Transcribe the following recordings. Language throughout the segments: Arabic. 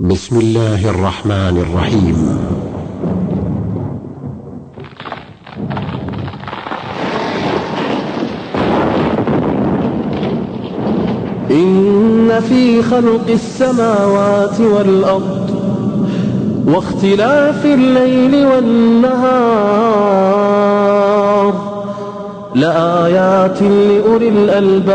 بسم الله الرحمن الرحيم. إن في خلق السماوات والأرض واختلاف الليل والنهار لآيات لأولي الألباب.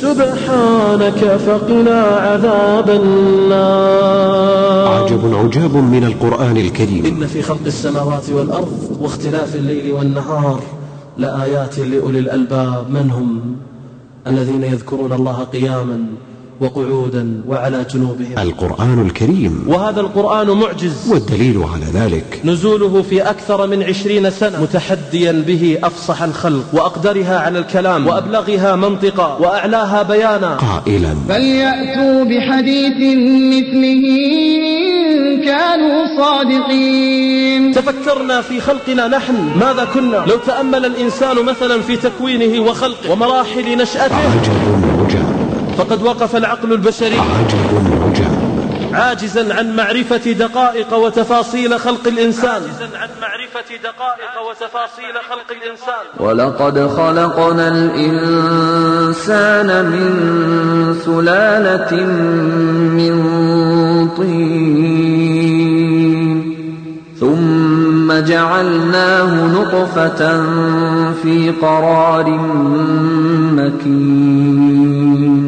سبحانك فقنا عذاب النار. عجب عجاب من القرآن الكريم. إن في خلق السماوات والأرض واختلاف الليل والنهار لآيات لأولي الألباب. من هم الذين يذكرون الله قياما وقعودا وعلى جنوبهم. القرآن الكريم. وهذا القرآن معجز. والدليل على ذلك. نزوله في أكثر من عشرين سنة. متحديا به أفصح الخلق وأقدرها على الكلام وأبلغها منطقا وأعلاها بيانا. قائلا. فليأتوا بحديث مثله إن كانوا صادقين. تفكرنا في خلقنا نحن. ماذا كنا؟ لو تأمل الإنسان مثلا في تكوينه وخلقه ومراحل نشأته. عجب عجاب فقد وقف العقل البشري عاجزا عن معرفة دقائق وتفاصيل خلق الإنسان. عاجزا عن معرفة دقائق وتفاصيل خلق الإنسان. ولقد خلقنا الإنسان من سلالة من طين ثم جعلناه نطفة في قرار مكين.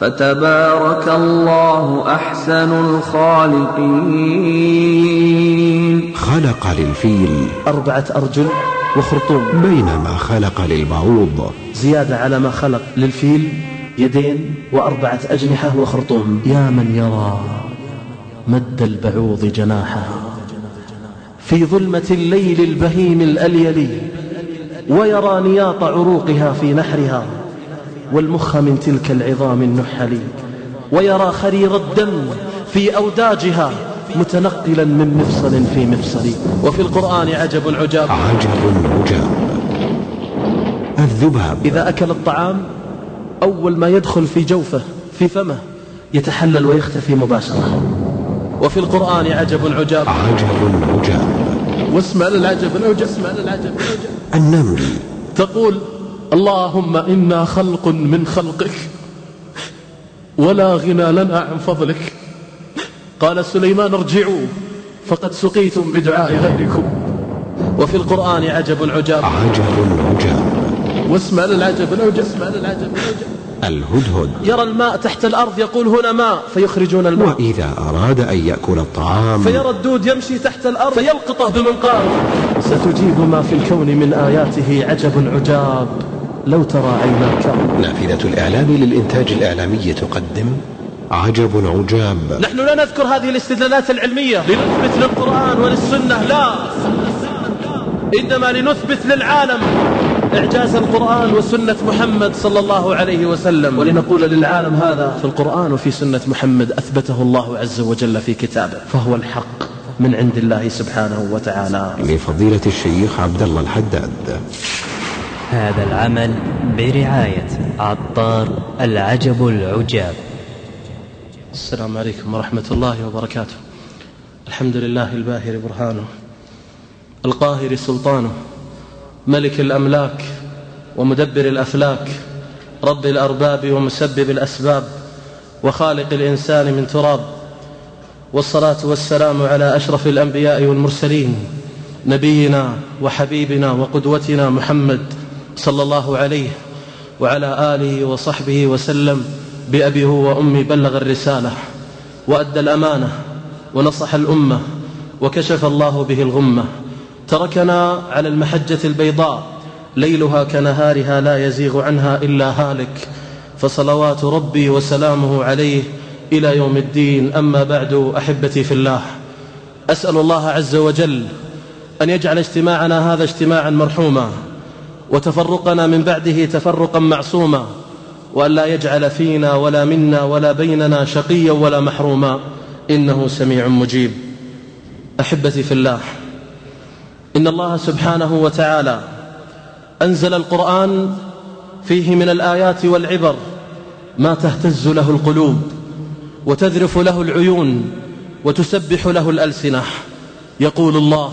فتبارك الله أحسن الخالقين. خلق للفيل أربعة أرجل وخرطوم. بينما خلق للبعوض. زيادة على ما خلق للفيل يدين وأربعة أجنحة وخرطوم. يا من يرى مد البعوض جناحها في ظلمة الليل البهيم الأليلي ويرى نياط عروقها في نحرها. والمخ من تلك العظام النحلي ويرى خرير الدم في أوداجها متنقلا من مفصل في مفصل. وفي القرآن عجب عجاب عجب عجاب الذباب. إذا أكل الطعام أول ما يدخل في جوفه في فمه يتحلل ويختفي مباشرة. وفي القرآن عجب عجاب عجب عجاب واسمع للعجب العجب اسمع للعجب العجب النمل. تقول اللهم إنا خلق من خلقك ولا غنى لنا عن فضلك. قال سليمان ارجعوا فقد سقيتم بدعاء غيركم وفي القرآن عجب عجاب عجب عجاب واسمع للعجب العجب اسمع للعجب العجب الهدهد. يرى الماء تحت الأرض يقول هنا ماء فيخرجون الماء. وإذا أراد أن يأكل الطعام. فيرى الدود يمشي تحت الأرض فيلقطه بمنقاره ستجيب ما في الكون من آياته عجب عجاب لو ترى عيناك. نافذة الإعلام للإنتاج الإعلامي تقدم عجب عجاب. نحن لا نذكر هذه الاستدلالات العلمية لنثبت للقرآن وللسنة لا. إنما لنثبت للعالم إعجاز القرآن وسنة محمد صلى الله عليه وسلم. ولنقول للعالم هذا. في القرآن وفي سنة محمد أثبته الله عز وجل في كتابه. فهو الحق من عند الله سبحانه وتعالى. لفضيلة الشيخ عبد الله الحداد. هذا العمل برعاية عطار العجب العجاب. السلام عليكم ورحمة الله وبركاته. الحمد لله الباهر برهانه القاهر سلطانه ملك الأملاك ومدبر الأفلاك رب الأرباب ومسبب الأسباب وخالق الإنسان من تراب والصلاة والسلام على أشرف الأنبياء والمرسلين نبينا وحبيبنا وقدوتنا محمد صلى الله عليه وعلى آله وصحبه وسلم بأبي هو وأمي بلغ الرسالة وأدى الأمانة ونصح الأمة وكشف الله به الغمة. تركنا على المحجة البيضاء ليلها كنهارها لا يزيغ عنها إلا هالك. فصلوات ربي وسلامه عليه إلى يوم الدين. أما بعد أحبتي في الله أسأل الله عز وجل أن يجعل اجتماعنا هذا اجتماعا مرحوما. وتفرقنا من بعده تفرقا معصوما وأن لا يجعل فينا ولا منا ولا بيننا شقيا ولا محروما. إنه سميع مجيب. أحبتي في الله إن الله سبحانه وتعالى أنزل القرآن فيه من الآيات والعبر ما تهتز له القلوب وتذرف له العيون وتسبح له الألسنة. يقول الله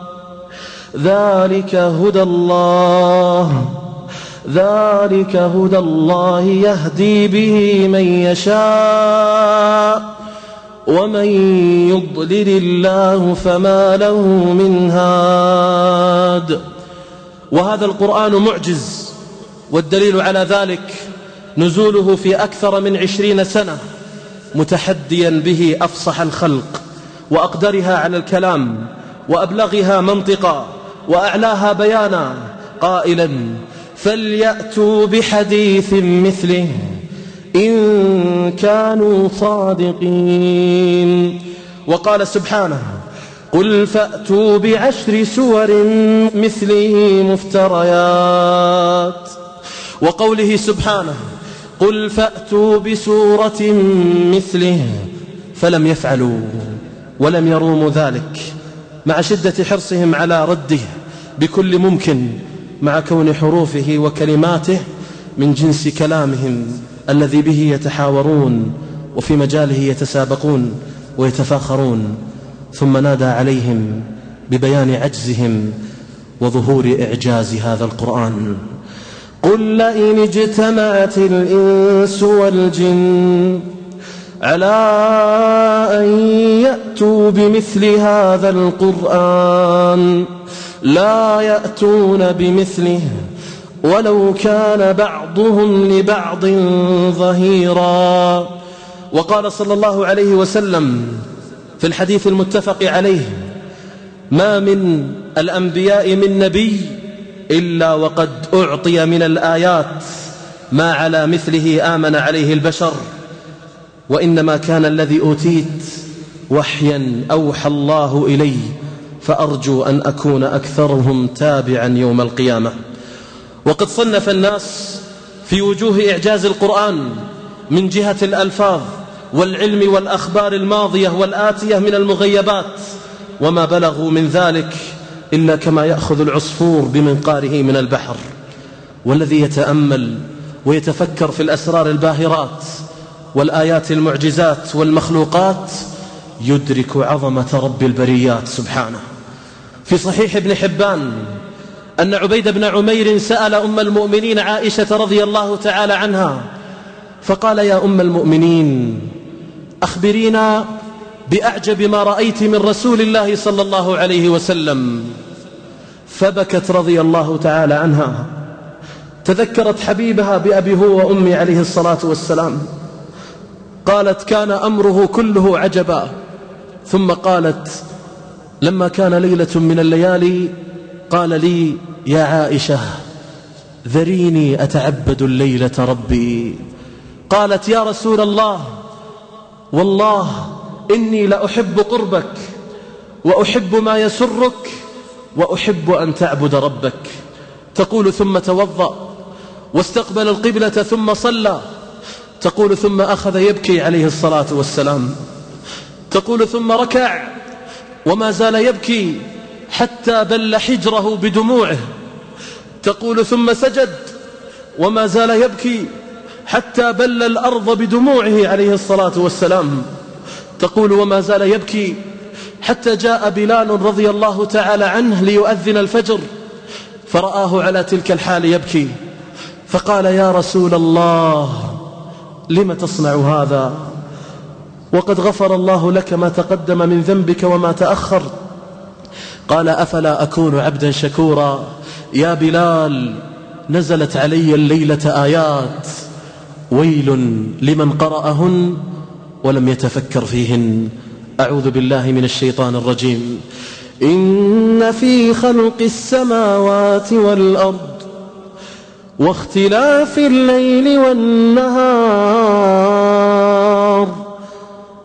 ذلك هدى الله. ذلك هدى الله يهدي به من يشاء. ومن يضلل الله فما له من هاد. وهذا القرآن معجز والدليل على ذلك نزوله في أكثر من عشرين سنة متحديا به أفصح الخلق وأقدرها على الكلام وأبلغها منطقا. وأعلاها بيانا قائلا فليأتوا بحديث مثله إن كانوا صادقين. وقال سبحانه قل فأتوا بعشر سور مثله مفتريات. وقوله سبحانه قل فأتوا بسورة مثله فلم يفعلوا ولم يروموا ذلك. مع شدة حرصهم على رده بكل ممكن مع كون حروفه وكلماته من جنس كلامهم الذي به يتحاورون وفي مجاله يتسابقون ويتفاخرون. ثم نادى عليهم ببيان عجزهم وظهور إعجاز هذا القرآن. قل لئن اجتمعت الإنس والجن على أن يأتوا بمثل هذا القرآن لا يأتون بمثله ولو كان بعضهم لبعض ظهيرا. وقال صلى الله عليه وسلم في الحديث المتفق عليه ما من الأنبياء من نبي إلا وقد أعطي من الآيات ما على مثله آمن عليه البشر وإنما كان الذي أوتيت وحيا أوحى الله إلي فأرجو أن أكون أكثرهم تابعا يوم القيامة. وقد صنف الناس في وجوه إعجاز القرآن من جهة الألفاظ والعلم والأخبار الماضية والآتية من المغيبات. وما بلغوا من ذلك إلا كما يأخذ العصفور بمنقاره من البحر. والذي يتأمل ويتفكر في الأسرار الباهرات والآيات المعجزات والمخلوقات يدرك عظمة رب البريات سبحانه. في صحيح ابن حبان أن عبيد بن عمير سأل أم المؤمنين عائشة رضي الله تعالى عنها فقال يا أم المؤمنين أخبرينا بأعجب ما رأيت من رسول الله صلى الله عليه وسلم. فبكت رضي الله تعالى عنها. تذكرت حبيبها بأبي هو وأمي عليه الصلاة والسلام. قالت كان أمره كله عجبا. ثم قالت لما كان ليلة من الليالي قال لي يا عائشة ذريني أتعبد الليلة ربي. قالت يا رسول الله والله إني لأحب قربك وأحب ما يسرك وأحب أن تعبد ربك. تقول ثم توضأ واستقبل القبلة ثم صلى. تقول ثم أخذ يبكي عليه الصلاة والسلام. تقول ثم ركع وما زال يبكي حتى بل حجره بدموعه. تقول ثم سجد وما زال يبكي حتى بل الأرض بدموعه عليه الصلاة والسلام. تقول وما زال يبكي حتى جاء بلال رضي الله تعالى عنه ليؤذن الفجر فرآه على تلك الحال يبكي. فقال يا رسول الله لم تصنع هذا؟ وقد غفر الله لك ما تقدم من ذنبك وما تأخر. قال أفلا أكون عبدا شكورا؟ يا بلال نزلت علي الليلة آيات. ويل لمن قرأهن ولم يتفكر فيهن. أعوذ بالله من الشيطان الرجيم. إن في خلق السماوات والأرض واختلاف الليل والنهار.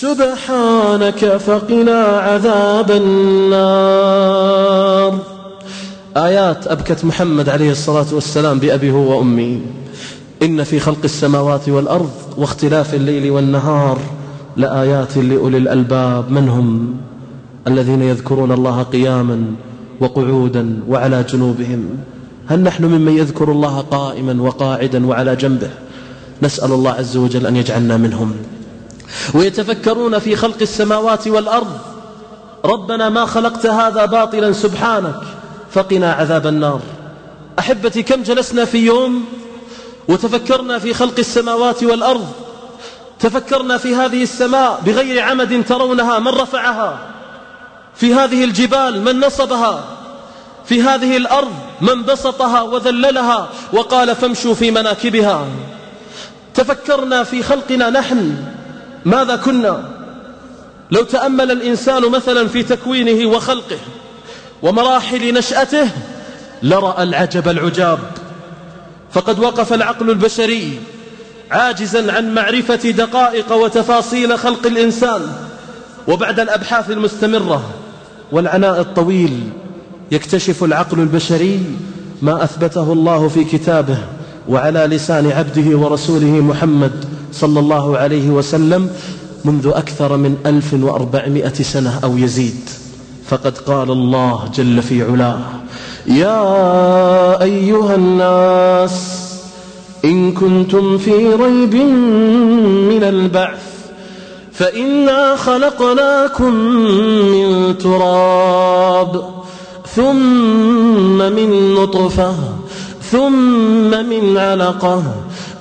سبحانك فقنا عذاب النار. آيات أبكت محمد عليه الصلاة والسلام بأبي هو وأمي. إن في خلق السماوات والأرض واختلاف الليل والنهار لآيات لأولي الألباب. من هم؟ الذين يذكرون الله قياما وقعودا وعلى جنوبهم. هل نحن ممن يذكر الله قائما وقاعدا وعلى جنبه؟ نسأل الله عز وجل أن يجعلنا منهم. ويتفكرون في خلق السماوات والأرض. ربنا ما خلقت هذا باطلا سبحانك فقنا عذاب النار. أحبتي كم جلسنا في يوم وتفكرنا في خلق السماوات والأرض؟ تفكرنا في هذه السماء بغير عمد ترونها من رفعها؟ في هذه الجبال من نصبها؟ في هذه الأرض من بسطها وذللها؟ وقال فامشوا في مناكبها. تفكرنا في خلقنا نحن ماذا كنا؟ لو تأمل الإنسان مثلا في تكوينه وخلقه ومراحل نشأته لرأى العجب العجاب. فقد وقف العقل البشري عاجزا عن معرفة دقائق وتفاصيل خلق الإنسان وبعد الأبحاث المستمرة والعناء الطويل يكتشف العقل البشري ما أثبته الله في كتابه وعلى لسان عبده ورسوله محمد صلى الله عليه وسلم منذ أكثر من ألف وأربعمائة سنة أو يزيد. فقد قال الله جل في علاه يا أيها الناس إن كنتم في ريب من البعث فإنا خلقناكم من تراب ثم من نطفة ثم من علقة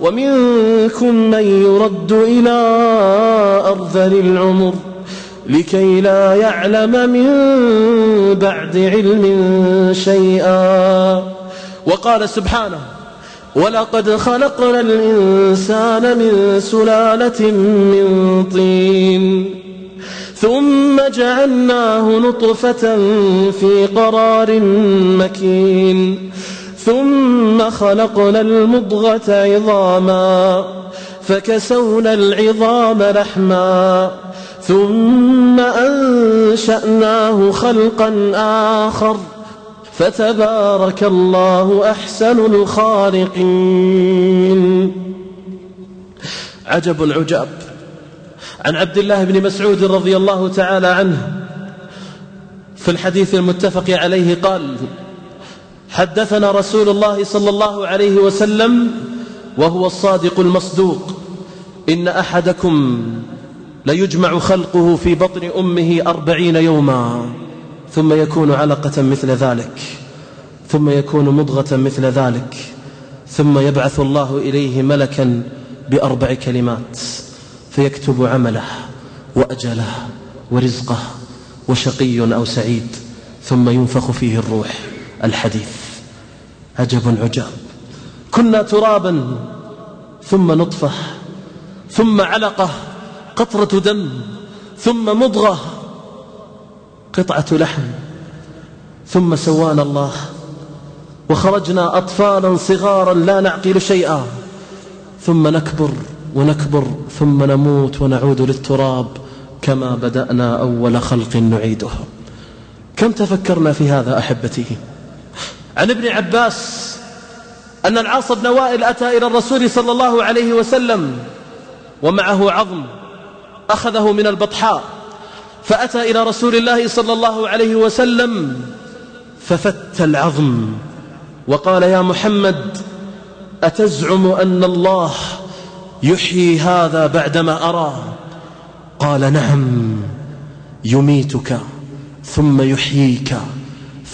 ومنكم من يرد إلى أرذل العمر لكي لا يعلم من بعد علم شيئا. وقال سبحانه ولقد خلقنا الإنسان من سلالة من طين ثم جعلناه نطفة في قرار مكين ثم خلقنا المضغة عظاما فكسونا العظام لحما ثم أنشأناه خلقا آخر فتبارك الله أحسن الخالقين. عجب عجاب عن عبد الله بن مسعود رضي الله تعالى عنه في الحديث المتفق عليه قال حدثنا رسول الله صلى الله عليه وسلم وهو الصادق المصدوق. إن أحدكم ليجمع خلقه في بطن أمه أربعين يوما ثم يكون علقة مثل ذلك ثم يكون مضغة مثل ذلك ثم يبعث الله إليه ملكا بأربع كلمات فيكتب عمله وأجله ورزقه وشقي أو سعيد ثم ينفخ فيه الروح. الحديث. عجب عجاب كنا ترابا ثم نطفة ثم علقة قطرة دم ثم مضغة قطعة لحم ثم سوانا الله وخرجنا أطفالا صغارا لا نعقل شيئا ثم نكبر ونكبر ثم نموت ونعود للتراب كما بدأنا أول خلق نعيده. كم تفكرنا في هذا أحبتي؟ عن ابن عباس أن العاص بن وائل أتى إلى الرسول صلى الله عليه وسلم ومعه عظم أخذه من البطحاء فأتى إلى رسول الله صلى الله عليه وسلم ففت العظم وقال يا محمد أتزعم أن الله يحيي هذا بعدما أرى؟ قال نعم يميتك ثم يحييك.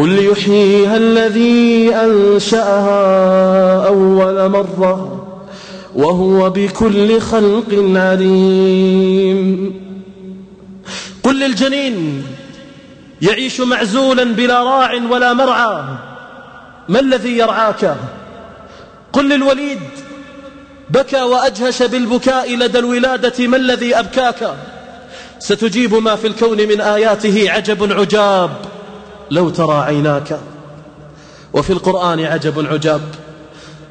قل يحييها الذي أنشأها أول مرة وهو بكل خلق عليم. قل للجنين يعيش معزولا بلا راع ولا مرعى ما الذي يرعاك؟ قل للوليد بكى وأجهش بالبكاء لدى الولادة ما الذي أبكاك؟ ستجيب ما في الكون من آياته عجب عجاب. لو ترى عيناك. وفي القرآن عجب عجاب.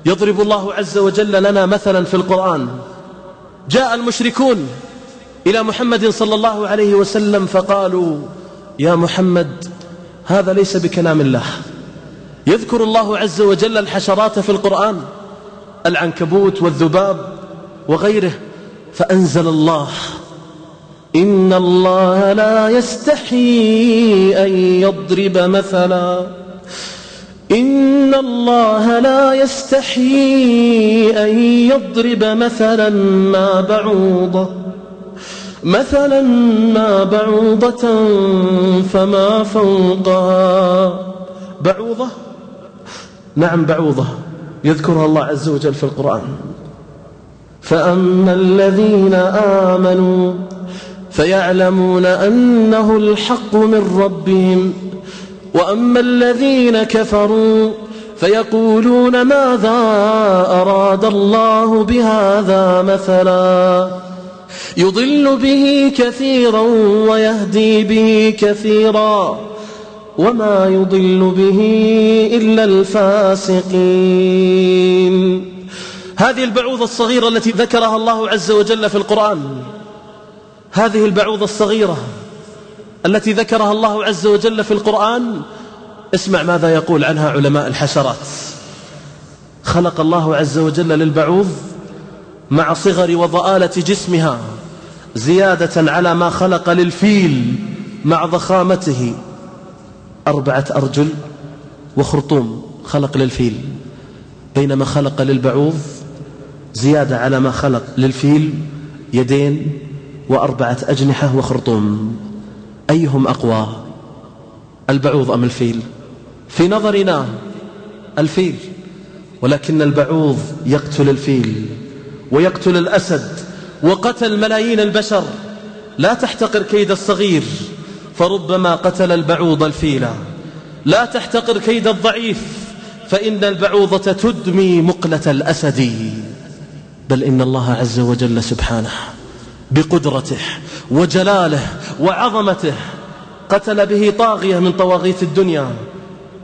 يضرب الله عز وجل لنا مثلا في القرآن. جاء المشركون إلى محمد صلى الله عليه وسلم فقالوا يا محمد هذا ليس بكلام الله. يذكر الله عز وجل الحشرات في القرآن العنكبوت والذباب وغيره فأنزل الله. إن الله لا يستحي أن يضرب مثلا إن الله لا يستحي أن يضرب مثلا ما بعوضة مثلا ما بعوضة فما فوقها بعوضة؟ نعم بعوضة. يذكرها الله عز وجل في القرآن. فأما الذين آمنوا فيعلمون أنه الحق من ربهم. وأما الذين كفروا فيقولون ماذا أراد الله بهذا مثلا؟ يضل به كثيرا ويهدي به كثيرا. وما يضل به إلا الفاسقين. هذه البعوضة الصغيرة التي ذكرها الله عز وجل في القرآن. هذه البعوضة الصغيرة التي ذكرها الله عز وجل في القرآن. اسمع ماذا يقول عنها علماء الحشرات. خلق الله عز وجل للبعوض مع صغر وضآلة جسمها زيادة على ما خلق للفيل مع ضخامته. أربعة أرجل وخرطوم خلق للفيل. بينما خلق للبعوض زيادة على ما خلق للفيل يدين وأربعة أجنحة وخرطوم. أيهم أقوى؟ البعوض أم الفيل؟ في نظرنا الفيل ولكن البعوض يقتل الفيل ويقتل الأسد وقتل ملايين البشر. لا تحتقر كيد الصغير فربما قتل البعوض الفيلة لا تحتقر كيد الضعيف فإن البعوضة تدمي مقلة الأسد. بل إن الله عز وجل سبحانه بقدرته وجلاله وعظمته. قتل به طاغية من طواغيت الدنيا.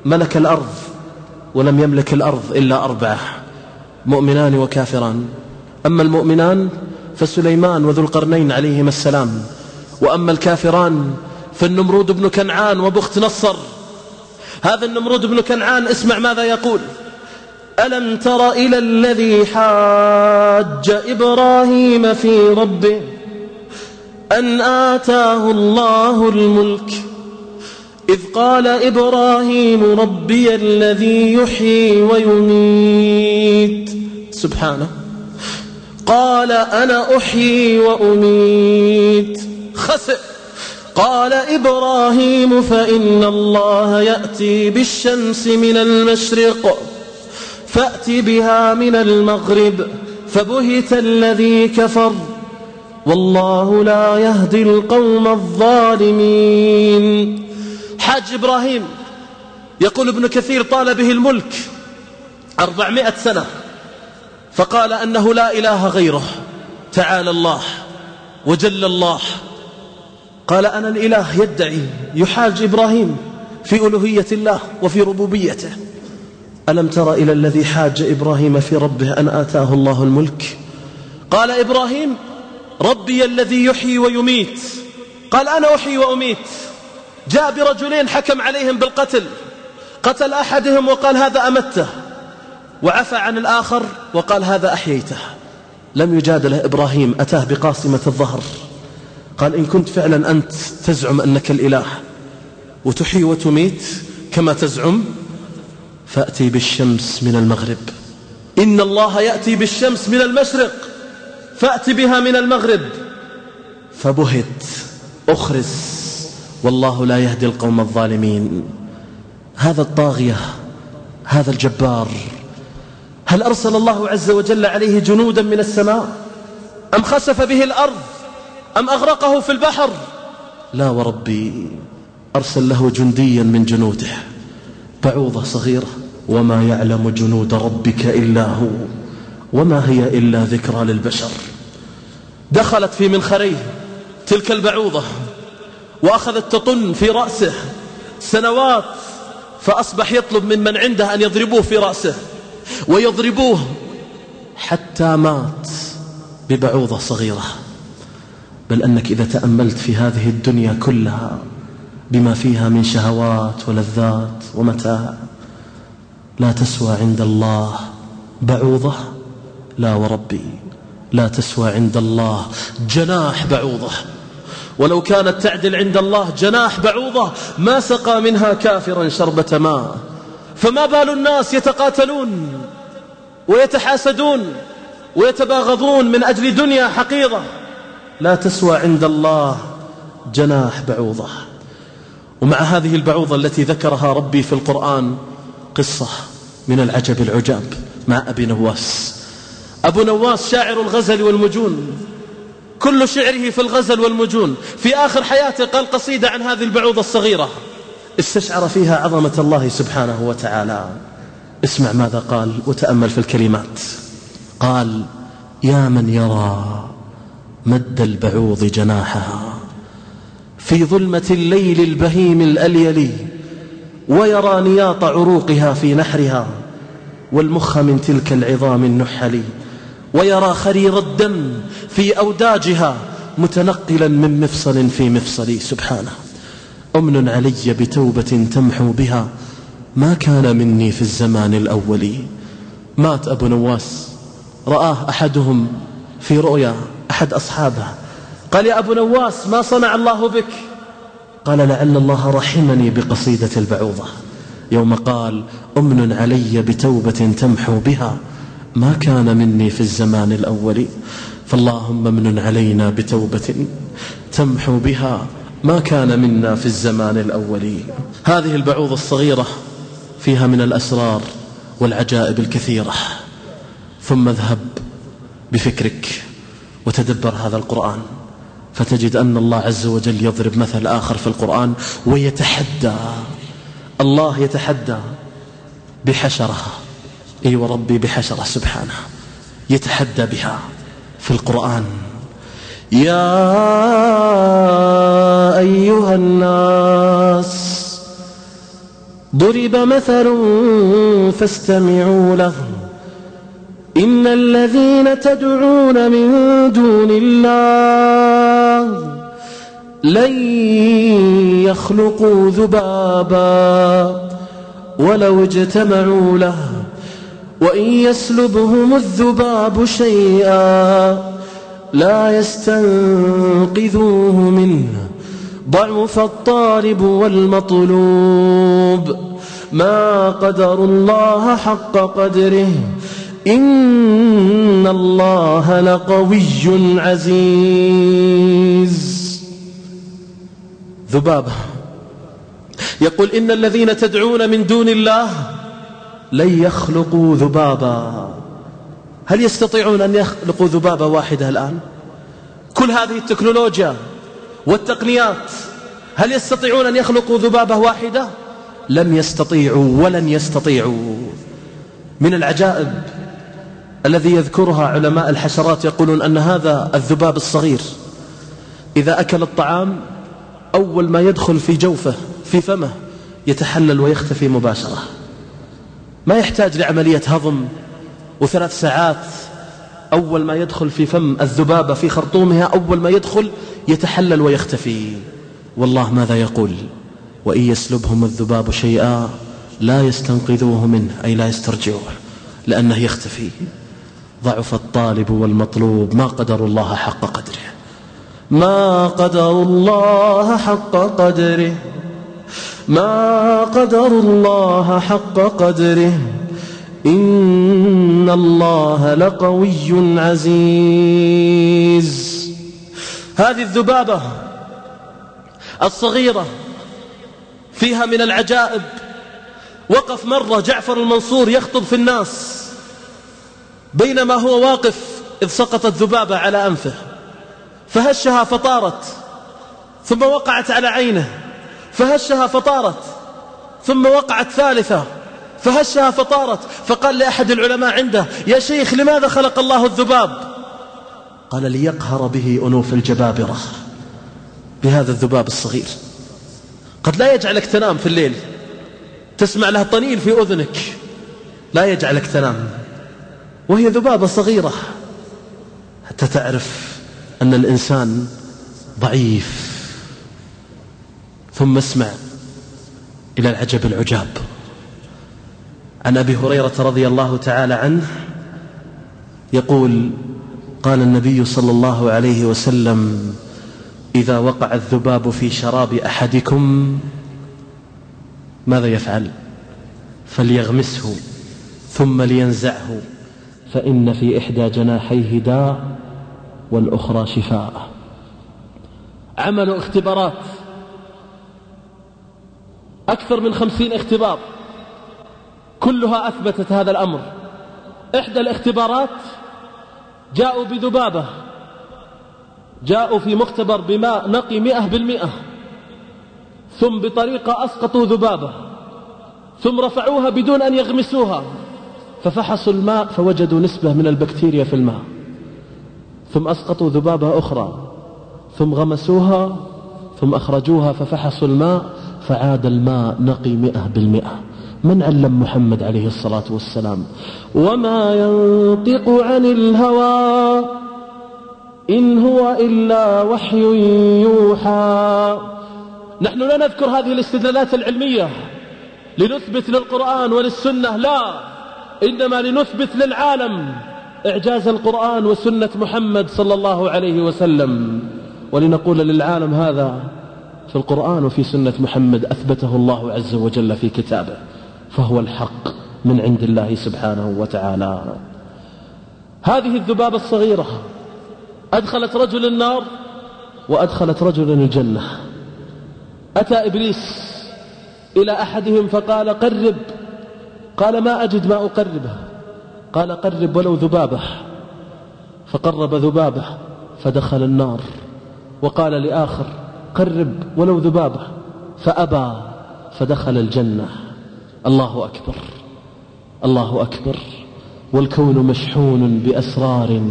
ملك الأرض ولم يملك الأرض إلا أربعة مؤمنان وكافران. أما المؤمنان فسليمان وذو القرنين عليهما السلام. وأما الكافران فالنمرود بن كنعان وبخت نصر. هذا النمرود بن كنعان اسمع ماذا يقول. ألم تر إلى الذي حاج إبراهيم في ربه؟ أن آتاه الله الملك. إذ قال إبراهيم ربي الذي يحيي ويميت. سبحانه. قال أنا أحيي وأميت. خسئ قال إبراهيم فإن الله يأتي بالشمس من المشرق فأت بها من المغرب فبهت الذي كفر. والله لا يهدي القوم الظالمين. حاج إبراهيم يقول ابن كثير طال به الملك أربعمائة سنة فقال أنه لا إله غيره. تعالى الله وجل الله. قال أنا الإله يدعي يحاج إبراهيم في ألوهية الله وفي ربوبيته. ألم تر إلى الذي حاج إبراهيم في ربه أن آتاه الله الملك؟ قال إبراهيم ربي الذي يحيي ويميت. قال أنا أحيي وأميت. جاء برجلين حكم عليهم بالقتل. قتل أحدهم وقال هذا أمته. وعفى عن الآخر وقال هذا أحييته. لم يجادله إبراهيم أتاه بقاصمة الظهر. قال إن كنت فعلا أنت تزعم أنك الإله. وتحيي وتميت كما تزعم فأتي بالشمس من المغرب. إن الله يأتي بالشمس من المشرق. فأت بها من المغرب. فبهت. أخرس. والله لا يهدي القوم الظالمين. هذا الطاغية هذا الجبار هل أرسل الله عز وجل عليه جنودا من السماء؟ أم خسف به الأرض؟ أم أغرقه في البحر؟ لا وربي أرسل له جنديا من جنوده. بعوضة صغيرة. وما يعلم جنود ربك إلا هو. وما هي إلا ذكرى للبشر. دخلت في منخريه تلك البعوضة وأخذت تطن في رأسه سنوات فأصبح يطلب من من عنده أن يضربوه في رأسه ويضربوه حتى مات ببعوضة صغيرة. بل أنك إذا تأملت في هذه الدنيا كلها بما فيها من شهوات ولذات ومتاع لا تسوى عند الله بعوضة. لا وربي لا تسوى عند الله جناح بعوضة. ولو كانت تعدل عند الله جناح بعوضة ما سقى منها كافرا شربة ماء. فما بال الناس يتقاتلون ويتحاسدون ويتباغضون من أجل دنيا حقيقة لا تسوى عند الله جناح بعوضة. ومع هذه البعوضة التي ذكرها ربي في القرآن قصة من العجب العجاب مع أبي نواس. أبو نواس شاعر الغزل والمجون. كل شعره في الغزل والمجون. في آخر حياته قال قصيدة عن هذه البعوضة الصغيرة. استشعر فيها عظمة الله سبحانه وتعالى. اسمع ماذا قال وتأمل في الكلمات. قال يا من يرى مد البعوض جناحها في ظلمة الليل البهيم الأليلي ويرى نياط عروقها في نحرها والمخ من تلك العظام النحلي ويرى خرير الدم في أوداجها متنقلا من مفصل في مفصل. سبحانه. أمن علي بتوبة تمحو بها. ما كان مني في الزمان الأول. مات أبو نواس. رآه أحدهم في رؤيا. أحد أصحابه. قال يا أبو نواس ما صنع الله بك؟ قال لعل الله رحمني بقصيدة البعوضة. يوم قال أمن علي بتوبة تمحو بها. ما كان مني في الزمان الأول فاللهم امن علينا بتوبة تمحو بها ما كان منا في الزمان الأول. هذه البعوضة الصغيرة فيها من الأسرار والعجائب الكثيرة. ثم اذهب بفكرك وتدبر هذا القرآن فتجد أن الله عز وجل يضرب مثل آخر في القرآن ويتحدى الله يتحدى بحشرة. إي وربي بحشرة سبحانه يتحدى بها في القرآن. يا أيها الناس ضرب مثل فاستمعوا له. إن الذين تدعون من دون الله لن يخلقوا ذبابا ولو اجتمعوا له. وإن يسلبهم الذباب شيئا لا يستنقذوه منه ضعف الطالب والمطلوب. ما قدر الله حق قدره. إن الله لقوي عزيز. ذبابة. يقول إن الذين تدعون من دون الله لن يخلقوا ذبابا. هل يستطيعون أن يخلقوا ذبابة واحدة الآن؟ كل هذه التكنولوجيا والتقنيات هل يستطيعون أن يخلقوا ذبابة واحدة؟ لم يستطيعوا ولن يستطيعوا. من العجائب الذي يذكرها علماء الحشرات يقولون أن هذا الذباب الصغير. إذا أكل الطعام أول ما يدخل في جوفه في فمه يتحلل ويختفي مباشرة. ما يحتاج لعملية هضم وثلاث ساعات. أول ما يدخل في فم الذبابة في خرطومها أول ما يدخل يتحلل ويختفي. والله ماذا يقول؟ وإن يسلبهم الذباب شيئا لا يستنقذوه منه أي لا يسترجعوه لأنه يختفي. ضعف الطالب والمطلوب ما قدر الله حق قدره ما قدر الله حق قدره. ما قدر الله حق قدره إن الله لقوي عزيز. هذه الذبابة الصغيرة فيها من العجائب. وقف مرة جعفر المنصور يخطب في الناس بينما هو واقف إذ سقطت ذبابة على أنفه. فهشها فطارت ثم وقعت على عينه. فهشها فطارت ثم وقعت ثالثة فهشها فطارت فقال لأحد العلماء عنده يا شيخ لماذا خلق الله الذباب؟ قال ليقهر به أنوف الجبابرة. بهذا الذباب الصغير. قد لا يجعلك تنام في الليل تسمع له طنين في أذنك لا يجعلك تنام وهي ذبابة صغيرة. حتى تعرف أن الإنسان ضعيف. ثم اسمع إلى العجب العجاب. عن أبي هريرة رضي الله تعالى عنه يقول قال النبي صلى الله عليه وسلم إذا وقع الذباب في شراب أحدكم ماذا يفعل؟ فليغمسه ثم لينزعه فإن في إحدى جناحيه داء والأخرى شفاء. عملوا اختبارات أكثر من خمسين اختبار. كلها أثبتت هذا الأمر. إحدى الاختبارات جاءوا بذبابة. جاءوا في مختبر بماء نقي مئة بالمئة. ثم بطريقة أسقطوا ذبابة. ثم رفعوها بدون أن يغمسوها. ففحصوا الماء فوجدوا نسبة من البكتيريا في الماء. ثم أسقطوا ذبابة أخرى. ثم غمسوها. ثم أخرجوها ففحصوا الماء. فعاد الماء نقي مئة بالمئة. من علم محمد عليه الصلاة والسلام؟ وما ينطق عن الهوى إن هو إلا وحي يوحى. نحن لا نذكر هذه الاستدلالات العلمية لنثبت للقرآن وللسنة لا. إنما لنثبت للعالم إعجاز القرآن وسنة محمد صلى الله عليه وسلم. ولنقول للعالم هذا في القرآن وفي سنة محمد أثبته الله عز وجل في كتابه فهو الحق من عند الله سبحانه وتعالى. هذه الذبابة الصغيرة أدخلت رجل النار وأدخلت رجلا الجنة. أتى إبليس إلى أحدهم فقال قرب. قال ما أجد ما أقربه. قال قرب ولو ذبابة. فقرب ذبابة فدخل النار وقال لآخر قرب ولو ذبابة فأبى فدخل الجنة. الله أكبر الله أكبر. والكون مشحون بأسرار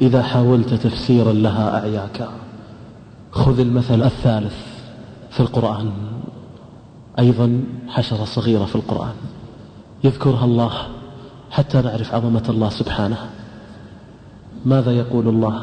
إذا حاولت تفسيرا لها أعياك. خذ المثل الثالث في القرآن. أيضا حشرة صغيرة في القرآن. يذكرها الله حتى نعرف عظمة الله سبحانه. ماذا يقول الله؟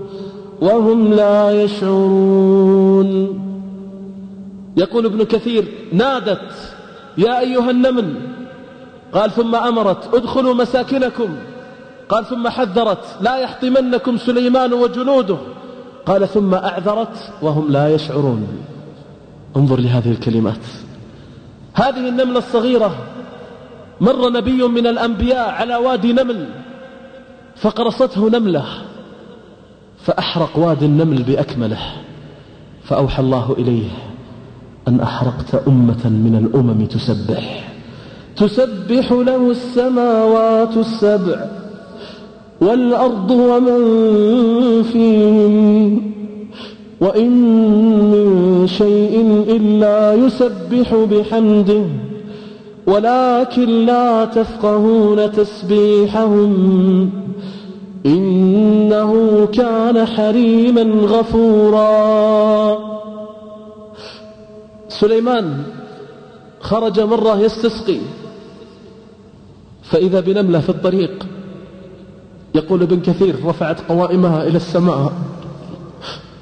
وهم لا يشعرون. يقول ابن كثير نادت يا أيها النمل. قال ثم أمرت ادخلوا مساكنكم. قال ثم حذرت لا يحطمنكم سليمان وجنوده. قال ثم أعذرت وهم لا يشعرون. انظر لهذه الكلمات. هذه النملة الصغيرة مر نبي من الأنبياء على وادي نمل فقرصته نملة. فأحرق وادي النمل بأكمله فأوحى الله إليه أن أحرقت أمة من الأمم تسبح. تسبح له السماوات السبع والأرض ومن فيهن وإن من شيء إلا يسبح بحمده ولكن لا تفقهون تسبيحهم. إنه كان حليما غفورا. سليمان خرج مرة يستسقي فإذا بنملة في الطريق يقول ابن كثير رفعت قوائمها إلى السماء.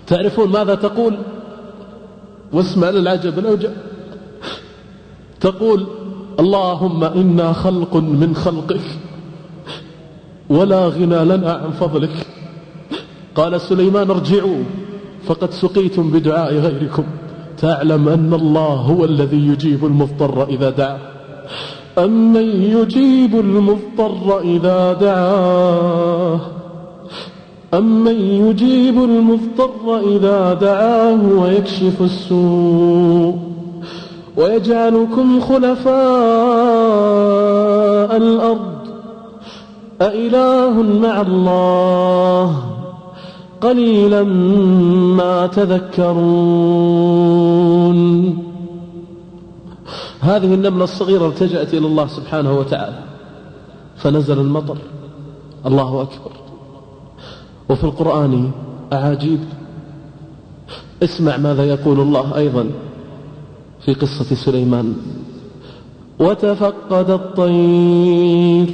تعرفون ماذا تقول؟ واسمع للعجب الأوجع. تقول اللهم إنا خلق من خلقك. ولا غنى لنا عن فضلك. قال سليمان ارجعوا. فقد سقيتم بدعاء غيركم. تعلم أن الله هو الذي يجيب المضطر إذا دعاه أمن يجيب المضطر إذا دعاه أمن يجيب المضطر إذا دعاه ويكشف السوء؟ ويجعلكم خلفاء الأرض أإله مع الله. قليلا ما تذكرون. هذه النملة الصغيرة التجأت إلى الله سبحانه وتعالى. فنزل المطر. الله أكبر. وفي القرآن أعاجيب. اسمع ماذا يقول الله أيضا في قصة سليمان. وتفقد الطير.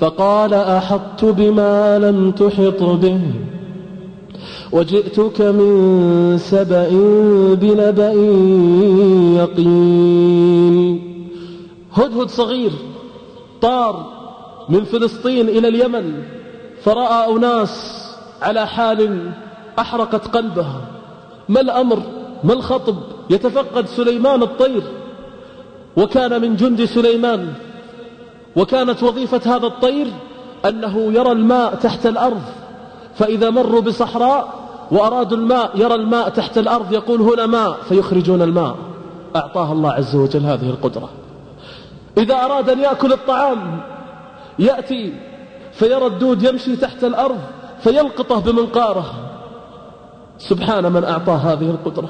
فقال أحطت بما لم تحط به وجئتك من سبأ بنبأ يقين. هدهد صغير طار من فلسطين إلى اليمن فرأى أناس على حال أحرقت قلبه ما الأمر؟ ما الخطب؟ يتفقد سليمان الطير. وكان من جند سليمان. وكانت وظيفة هذا الطير أنه يرى الماء تحت الأرض فإذا مروا بصحراء وأرادوا الماء يرى الماء تحت الأرض يقول هنا ماء فيخرجون الماء. أعطاه الله عز وجل هذه القدرة. إذا أراد أن يأكل الطعام يأتي فيرى الدود يمشي تحت الأرض فيلقطه بمنقاره. سبحان من أعطاه هذه القدرة.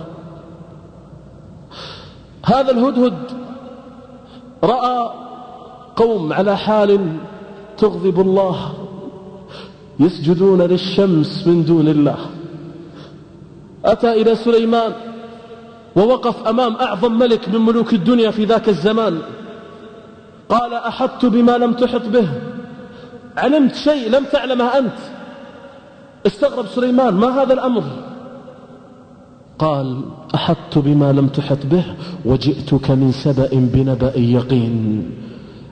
هذا الهدهد رأى قوم على حال تغضب الله يسجدون للشمس من دون الله. أتى إلى سليمان ووقف أمام أعظم ملك من ملوك الدنيا في ذاك الزمان. قال أحطت بما لم تحط به. علمت شيء لم تعلمه أنت. استغرب سليمان ما هذا الأمر؟ قال أحطت بما لم تحط به وجئتك من سبأ بنبأ يقين.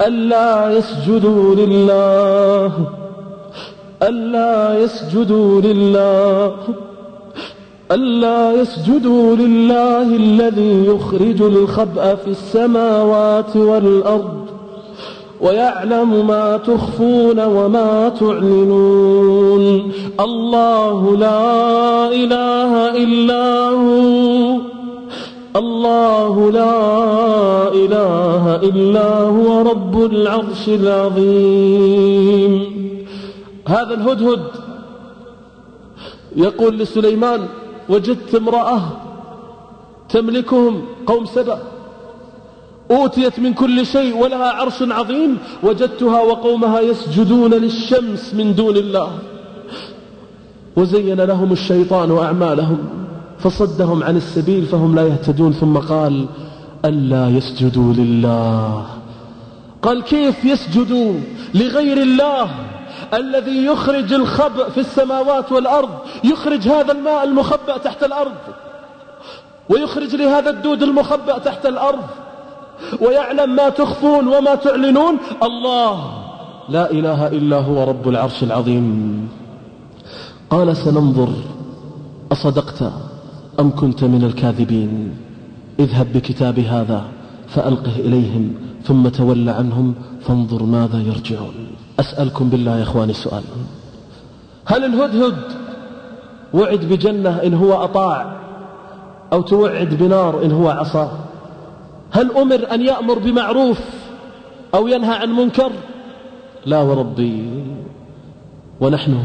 ألا يسجدوا لله. ألا يسجدوا لله. ألا يسجدوا لله الذي يخرج الخبأ في السماوات والأرض ويعلم ما تخفون وما تعلنون. الله لا إله إلا هو. الله لا إله إلا هو رب العرش العظيم. هذا الهدهد يقول لسليمان وجدت امرأة تملكهم قوم سبأ أوتيت من كل شيء ولها عرش عظيم وجدتها وقومها يسجدون للشمس من دون الله. وزين لهم الشيطان أعمالهم. فصدهم عن السبيل فهم لا يهتدون ثم قال ألا يسجدوا لله. قال كيف يسجدوا لغير الله الذي يخرج الخبأ في السماوات والأرض يخرج هذا الماء المخبأ تحت الأرض ويخرج لهذا الدود المخبأ تحت الأرض ويعلم ما تخفون وما تعلنون؟ الله. لا إله إلا هو رب العرش العظيم. قال سننظر. أصدقت؟ أم كنت من الكاذبين؟ اذهب بكتاب هذا فألقه إليهم ثم تول عنهم فانظر ماذا يرجعون. أسألكم بالله يا إخواني سؤال هل الهدهد وعد بجنة إن هو أطاع أو توعد بنار إن هو عصى هل أمر أن يأمر بمعروف أو ينهى عن منكر؟ لا وربي ونحن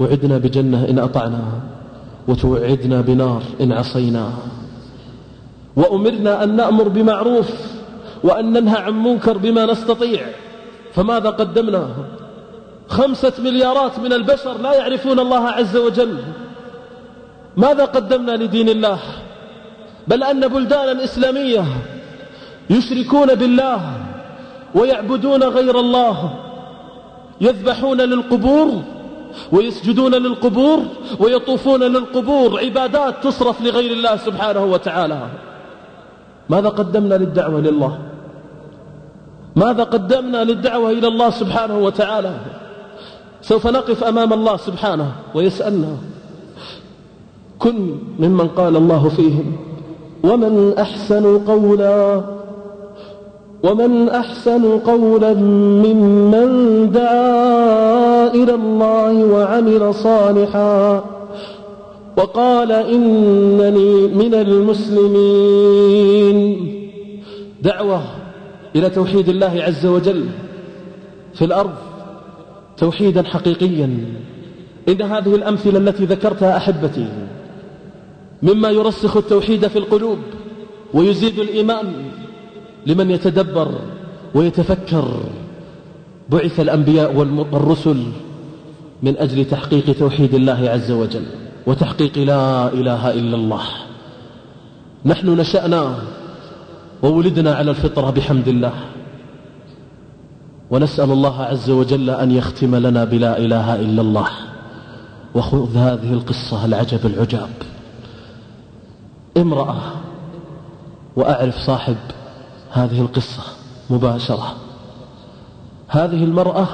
وعدنا بجنة إن أطعنا وتوعدنا بنار إن عصينا. وأمرنا أن نأمر بمعروف وأن ننهى عن منكر بما نستطيع. فماذا قدمنا؟ خمسة مليارات من البشر لا يعرفون الله عز وجل. ماذا قدمنا لدين الله؟ بل أن بلدانا إسلامية يشركون بالله ويعبدون غير الله يذبحون للقبور ويسجدون للقبور ويطوفون للقبور عبادات تصرف لغير الله سبحانه وتعالى. ماذا قدمنا للدعوة لله؟ ماذا قدمنا للدعوة إلى الله سبحانه وتعالى؟ سوف نقف أمام الله سبحانه ويسألنا. كن ممن قال الله فيهم. ومن أحسن قولا ومن أحسن قولا ممن دعا إلى الله وعمل صالحا وقال إنني من المسلمين دعوة إلى توحيد الله عز وجل في الأرض توحيدا حقيقيا. إن هذه الأمثلة التي ذكرتها أحبتي مما يرسخ التوحيد في القلوب ويزيد الإيمان لمن يتدبر ويتفكر بعث الأنبياء والرسل من أجل تحقيق توحيد الله عز وجل وتحقيق لا إله إلا الله. نحن نشأنا وولدنا على الفطرة بحمد الله. ونسأل الله عز وجل أن يختم لنا بلا إله إلا الله. وخذ هذه القصة العجب العجاب. امرأة وأعرف صاحب هذه القصة مباشرة. هذه المرأة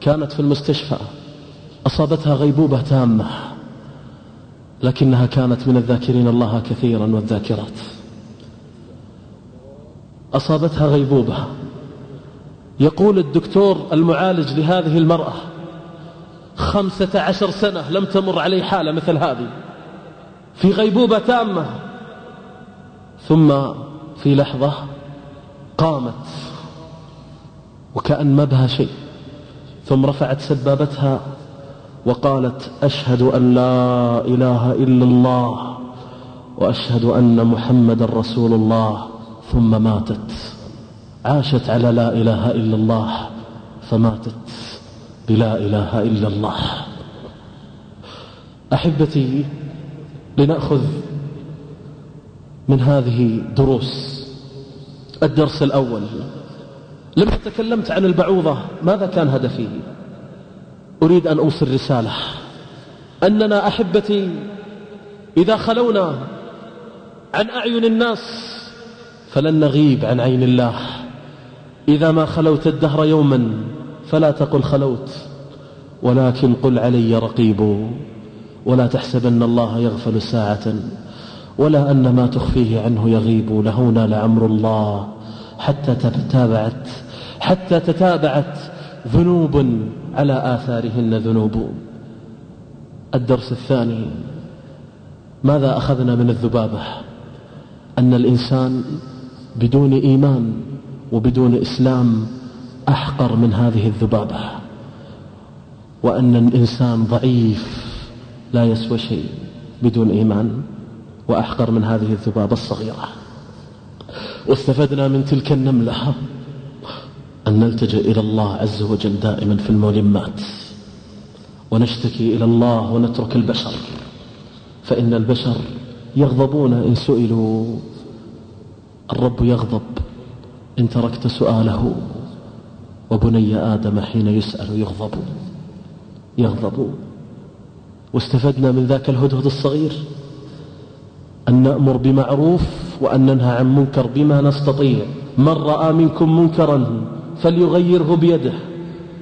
كانت في المستشفى أصابتها غيبوبة تامة لكنها كانت من الذاكرين الله كثيرا والذاكرات. أصابتها غيبوبة. يقول الدكتور المعالج لهذه المرأة خمسة عشر سنة لم تمر عليه حالة مثل هذه. في غيبوبة تامة. ثم في لحظة قامت وكأن ما بها شيء ثم رفعت سبابتها وقالت أشهد أن لا إله إلا الله وأشهد أن محمد رسول الله ثم ماتت. عاشت على لا إله إلا الله فماتت بلا إله إلا الله. أحبتي لنأخذ من هذه دروس الدرس الأول. لما تكلمت عن البعوضة ماذا كان هدفي؟ أريد أن أوصل رسالة أننا أحبتي إذا خلونا عن أعين الناس فلن نغيب عن عين الله. إذا ما خلوت الدهر يوما فلا تقل خلوت ولكن قل علي رقيب ولا تحسبن الله يغفل ساعة. ولا أن ما تخفيه عنه يغيب لهونا لعمر الله. حتى تتابعت حتى تتابعت ذنوب على آثارهن ذنوب. الدرس الثاني ماذا أخذنا من الذبابة؟ أن الإنسان بدون إيمان وبدون إسلام أحقر من هذه الذبابة. وأن الإنسان ضعيف لا يسوى شيء بدون إيمان. وأحقر من هذه الذبابة الصغيرة. واستفدنا من تلك النملة أن نلتجئ إلى الله عز وجل دائما في الملمات. ونشتكي إلى الله ونترك البشر. فإن البشر يغضبون إن سئلوا. الرب يغضب إن تركت سؤاله. وبني آدم حين يسأل يغضب يغضب واستفدنا من ذاك الهدهد الصغير. أن نأمر بمعروف وأن ننهى عن منكر بما نستطيع. من رأى منكم منكرا فليغيره بيده.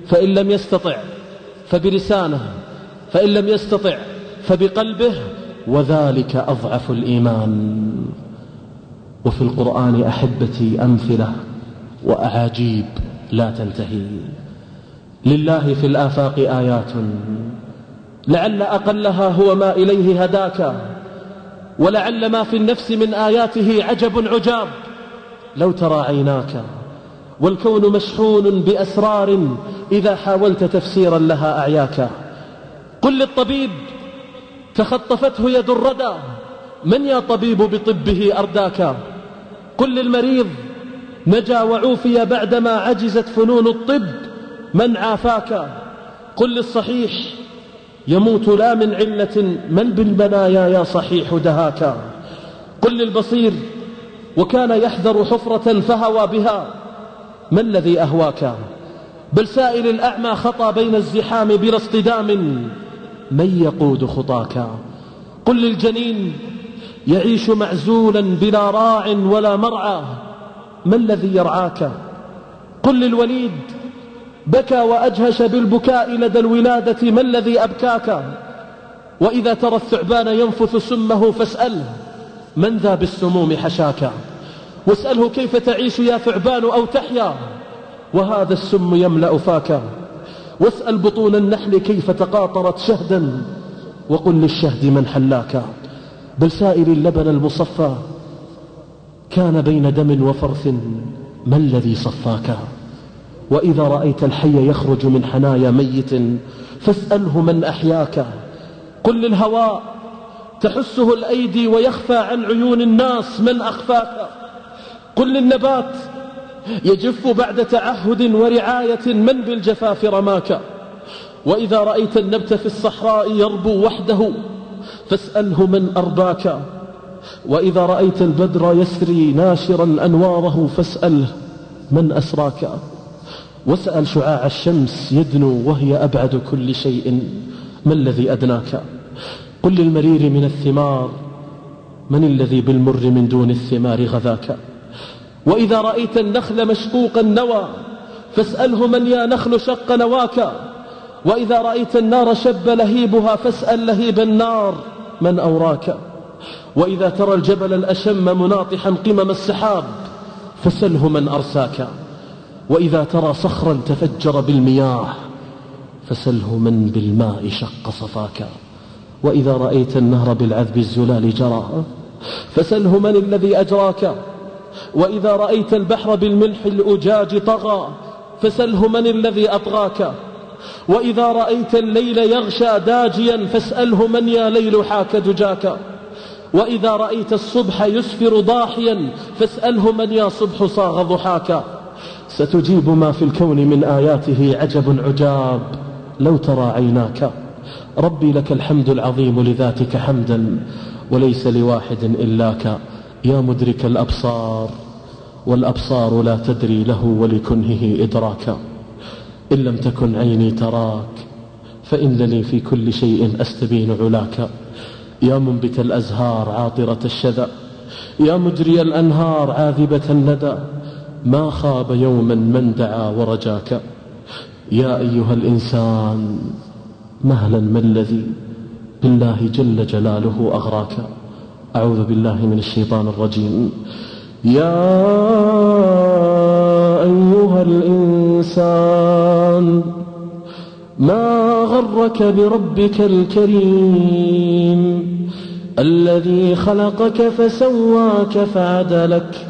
فإن لم يستطع فبلسانه. فإن لم يستطع فبقلبه. وذلك أضعف الإيمان. وفي القرآن أحبتي أمثلة وأعاجيب لا تنتهي. لله في الآفاق آيات. لعل أقلها هو ما إليه هداك. ولعل ما في النفس من آياته عجب عجاب. لو ترى عيناك والكون مشحون بأسرار إذا حاولت تفسيرا لها أعياك. قل للطبيب تخطفته يد الردى من يا طبيب بطبه أرداك؟ قل للمريض نجا وعوفي بعدما عجزت فنون الطب من عافاك؟ قل للصحيح يموت لا من علة من بالبنايا يا صحيح دهاك قل للبصير وكان يحذر حفرة فهوى بها. ما الذي أهواك؟ بل سائل الأعمى خطى بين الزحام بلا اصطدام. من يقود خطاك؟ قل للجنين يعيش معزولا بلا راع ولا مرعى. ما الذي يرعاك؟ قل للوليد بكى وأجهش بالبكاء لدى الولادة ما الذي أبكاك؟ وإذا ترى الثعبان ينفث سمه فاسأله من ذا بالسموم حشاك؟ واسأله كيف تعيش يا ثعبان أو تحيا؟ وهذا السم يملأ فاك. واسأل بطون النحل كيف تقاطرت شهدا؟ وقل للشهد من حلاك. بل سائل اللبن المصفى كان بين دم وفرث ما الذي صفاك؟ وإذا رأيت الحي يخرج من حنايا ميت فاسأله من أحياك. قل للهواء تحسه الأيدي ويخفى عن عيون الناس من أخفاك. قل للنبات يجف بعد تعهد ورعاية من بالجفاف رماك. وإذا رأيت النبت في الصحراء يربو وحده فاسأله من أرباك. وإذا رأيت البدر يسري ناشرا أنواره فاسأله من أسراك. واسأل شعاع الشمس يدنو وهي أبعد كل شيء. ما الذي أدناك؟ قل للمرير من الثمار من الذي بالمر من دون الثمار غذاك؟ وإذا رأيت النخل مشقوق النوى فاسأله من يا نخل شق نواك؟ وإذا رأيت النار شب لهيبها فاسأل لهيب النار من أوراك؟ وإذا ترى الجبل الأشم مناطحا قمم السحاب فسله من أرساك؟ وإذا ترى صخرا تفجر بالمياه فسله من بالماء شق صفاك. وإذا رأيت النهر بالعذب الزلال جرى فسله من الذي أجراك. وإذا رأيت البحر بالملح الأجاج طغى فسله من الذي أطغاك. وإذا رأيت الليل يغشى داجيا فاسأله من يا ليل حاك دجاك. وإذا رأيت الصبح يسفر ضاحيا فاسأله من يا صبح صاغ ضحاك. ستجيب ما في الكون من آياته عجب عجاب لو ترى عيناك. ربي لك الحمد العظيم لذاتك حمدا وليس لواحد إلاك. يا مدرك الأبصار والأبصار لا تدري له ولكنهه إدراكا إن لم تكن عيني تراك فإنني في كل شيء أستبين علاك. يا منبت الأزهار عاطرة الشذا يا مجري الأنهار عاذبة الندى. ما خاب يوما من دعا ورجاك. يا أيها الإنسان مهلا ما الذي بالله جل جلاله أغراك؟ أعوذ بالله من الشيطان الرجيم. يا أيها الإنسان ما غرك بربك الكريم؟ الذي خلقك فسواك فعدلك.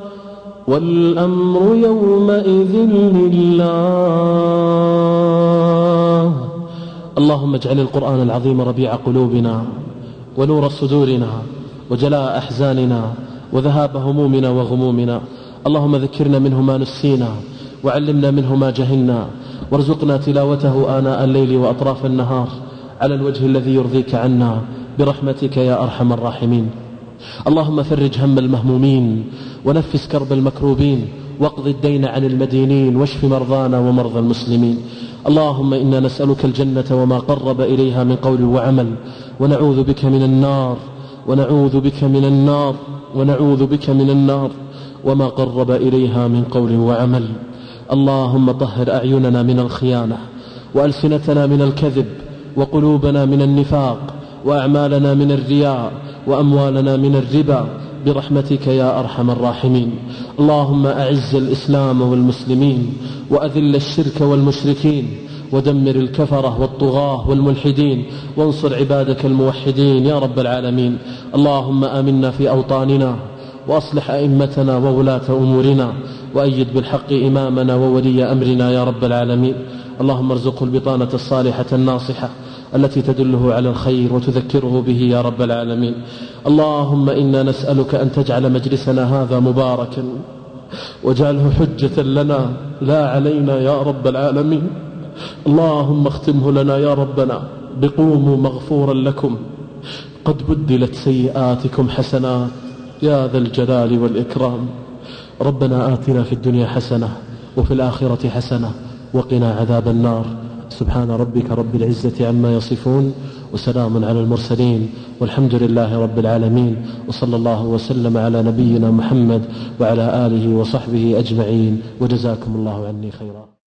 والأمر يومئذ لله. اللهم اجعل القرآن العظيم ربيع قلوبنا ونور صدورنا وجلاء أحزاننا وذهاب همومنا وغمومنا. اللهم ذكرنا منه ما نسينا وعلمنا منه ما جهلنا. وارزقنا تلاوته آناء الليل وأطراف النهار على الوجه الذي يرضيك عنا. برحمتك يا أرحم الراحمين. اللهم فرج هم المهمومين ونفس كرب المكروبين واقض الدين عن المدينين واشف مرضانا ومرضى المسلمين. اللهم إنا نسألك الجنة وما قرب إليها من قول وعمل ونعوذ بك من النار ونعوذ بك من النار ونعوذ بك من النار وما قرب إليها من قول وعمل. اللهم طهر أعيننا من الخيانة وألسنتنا من الكذب وقلوبنا من النفاق وأعمالنا من الرياء وأموالنا من الربا برحمتك يا أرحم الراحمين. اللهم أعز الإسلام والمسلمين وأذل الشرك والمشركين ودمر الكفرة والطغاة والملحدين وانصر عبادك الموحدين يا رب العالمين. اللهم آمنا في أوطاننا وأصلح أئمتنا وولاة أمورنا وأيد بالحق إمامنا وولي أمرنا يا رب العالمين. اللهم ارزقه البطانة الصالحة الناصحة التي تدله على الخير وتذكره به يا رب العالمين. اللهم إنا نسألك أن تجعل مجلسنا هذا مباركا واجعله حجة لنا لا علينا يا رب العالمين. اللهم اختمه لنا يا ربنا بقوموا مغفورا لكم. قد بدلت سيئاتكم حسنات يا ذا الجلال والإكرام. ربنا آتنا في الدنيا حسنة وفي الآخرة حسنة وقنا عذاب النار. سبحان ربك رب العزة عما يصفون وسلام على المرسلين والحمد لله رب العالمين وصلى الله وسلم على نبينا محمد وعلى آله وصحبه أجمعين وجزاكم الله عني خيرا